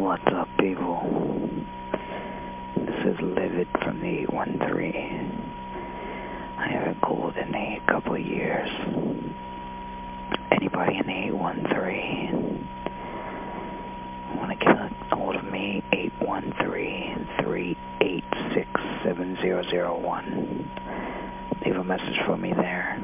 What's up, people? This is Livid from the 813. I haven't called in a couple of years. Anybody in the 813 want to get a hold of me? 813-386-7001. Leave a message for me there.